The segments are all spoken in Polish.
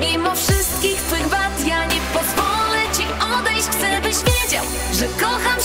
Mimo wszystkich twych wad ja nie pozwolę ci odejść. Chcę byś wiedział, że kocham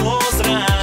força.